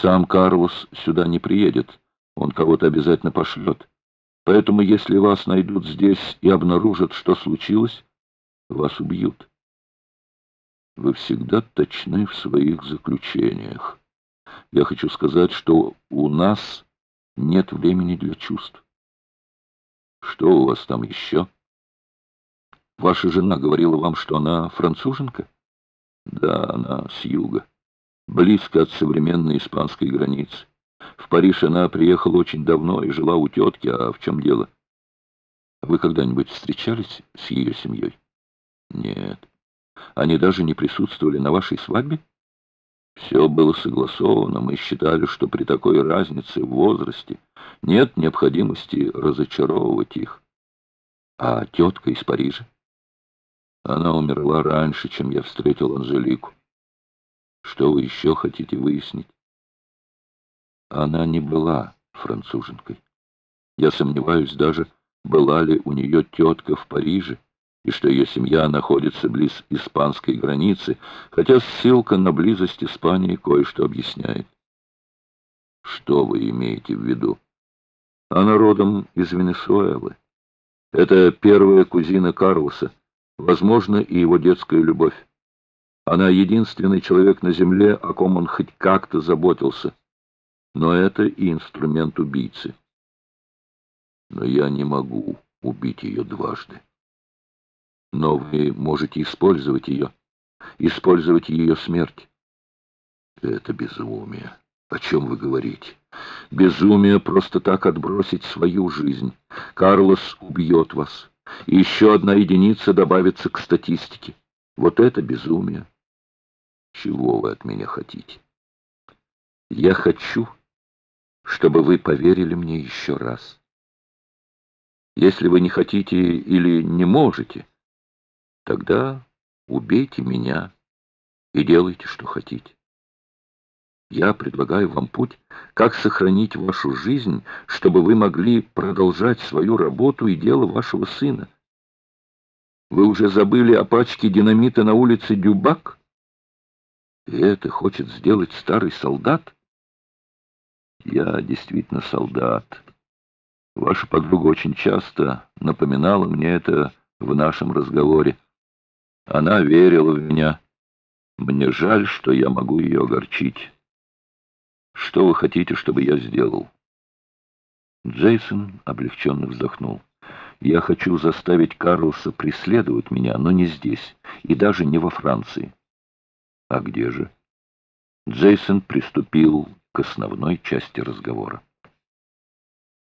Сам Карлос сюда не приедет, он кого-то обязательно пошлет. Поэтому, если вас найдут здесь и обнаружат, что случилось, вас убьют. Вы всегда точны в своих заключениях. Я хочу сказать, что у нас нет времени для чувств. Что у вас там еще? Ваша жена говорила вам, что она француженка? Да, она с юга, близко от современной испанской границы. В Париж она приехала очень давно и жила у тетки, а в чем дело? Вы когда-нибудь встречались с ее семьей? Нет. Они даже не присутствовали на вашей свадьбе? Все было согласовано. Мы считали, что при такой разнице в возрасте нет необходимости разочаровывать их. А тетка из Парижа? Она умерла раньше, чем я встретил Анжелику. Что вы еще хотите выяснить? Она не была француженкой. Я сомневаюсь даже, была ли у нее тетка в Париже и что ее семья находится близ испанской границы, хотя ссылка на близость Испании кое-что объясняет. Что вы имеете в виду? Она родом из Венесуэлы. Это первая кузина Карлоса, возможно, и его детская любовь. Она единственный человек на земле, о ком он хоть как-то заботился. Но это и инструмент убийцы. Но я не могу убить ее дважды. Но вы можете использовать ее, использовать ее смерть. Это безумие. О чем вы говорите? Безумие просто так отбросить свою жизнь. Карлос убьет вас. И еще одна единица добавится к статистике. Вот это безумие. Чего вы от меня хотите? Я хочу, чтобы вы поверили мне еще раз. Если вы не хотите или не можете, Тогда убейте меня и делайте, что хотите. Я предлагаю вам путь, как сохранить вашу жизнь, чтобы вы могли продолжать свою работу и дело вашего сына. Вы уже забыли о пачке динамита на улице Дюбак? Это хочет сделать старый солдат? Я действительно солдат. Ваша подруга очень часто напоминала мне это в нашем разговоре. Она верила в меня. Мне жаль, что я могу ее огорчить. Что вы хотите, чтобы я сделал? Джейсон облегченно вздохнул. Я хочу заставить Карлса преследовать меня, но не здесь, и даже не во Франции. А где же? Джейсон приступил к основной части разговора.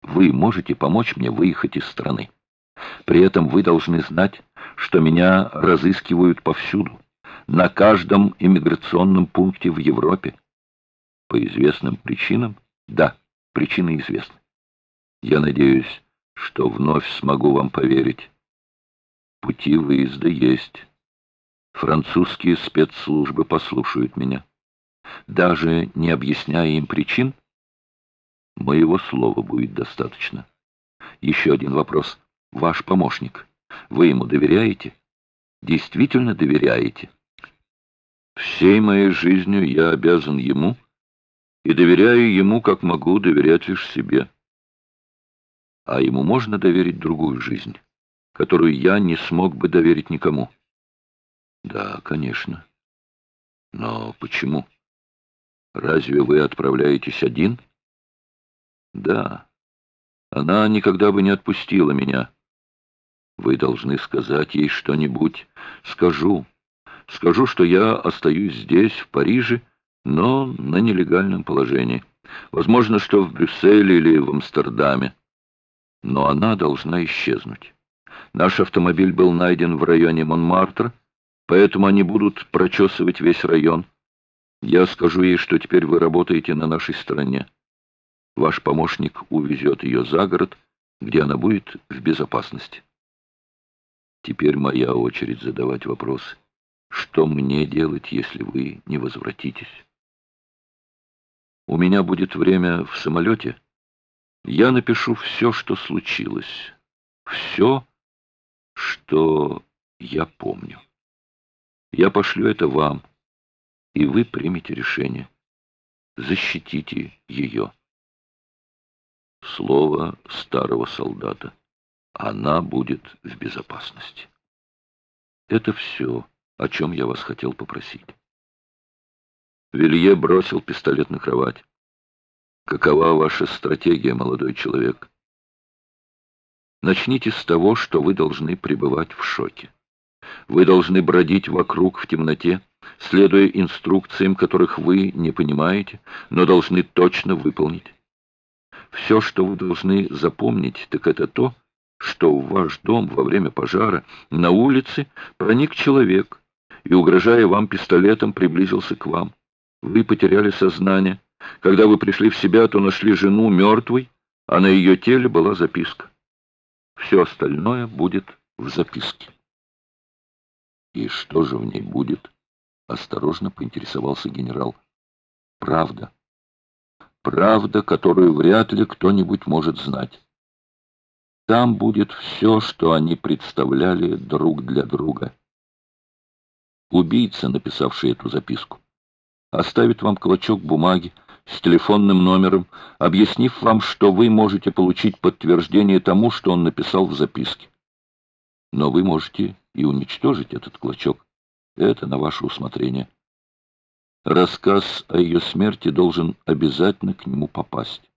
Вы можете помочь мне выехать из страны. При этом вы должны знать, что меня разыскивают повсюду, на каждом иммиграционном пункте в Европе. По известным причинам? Да, причины известны. Я надеюсь, что вновь смогу вам поверить. Пути выезда есть. Французские спецслужбы послушают меня. Даже не объясняя им причин, моего слова будет достаточно. Еще один вопрос ваш помощник. Вы ему доверяете? Действительно доверяете? Всей моей жизнью я обязан ему и доверяю ему, как могу доверять лишь себе. А ему можно доверить другую жизнь, которую я не смог бы доверить никому? Да, конечно. Но почему? Разве вы отправляетесь один? Да. Она никогда бы не отпустила меня. Вы должны сказать ей что-нибудь. Скажу. Скажу, что я остаюсь здесь, в Париже, но на нелегальном положении. Возможно, что в Брюсселе или в Амстердаме. Но она должна исчезнуть. Наш автомобиль был найден в районе Монмартр, поэтому они будут прочесывать весь район. Я скажу ей, что теперь вы работаете на нашей стороне. Ваш помощник увезет ее за город, где она будет в безопасности. Теперь моя очередь задавать вопросы. Что мне делать, если вы не возвратитесь? У меня будет время в самолете. Я напишу все, что случилось. Все, что я помню. Я пошлю это вам, и вы примете решение. защитите ее. Слово старого солдата. Она будет в безопасности. Это все, о чем я вас хотел попросить. Вилье бросил пистолет на кровать. Какова ваша стратегия, молодой человек? Начните с того, что вы должны пребывать в шоке. Вы должны бродить вокруг в темноте, следуя инструкциям, которых вы не понимаете, но должны точно выполнить. Все, что вы должны запомнить, так это то, что в ваш дом во время пожара на улице проник человек и, угрожая вам пистолетом, приблизился к вам. Вы потеряли сознание. Когда вы пришли в себя, то нашли жену мертвой, а на ее теле была записка. Все остальное будет в записке. И что же в ней будет? Осторожно поинтересовался генерал. Правда. Правда, которую вряд ли кто-нибудь может знать. Там будет все, что они представляли друг для друга. Убийца, написавший эту записку, оставит вам клочок бумаги с телефонным номером, объяснив вам, что вы можете получить подтверждение тому, что он написал в записке. Но вы можете и уничтожить этот клочок. Это на ваше усмотрение. Рассказ о ее смерти должен обязательно к нему попасть.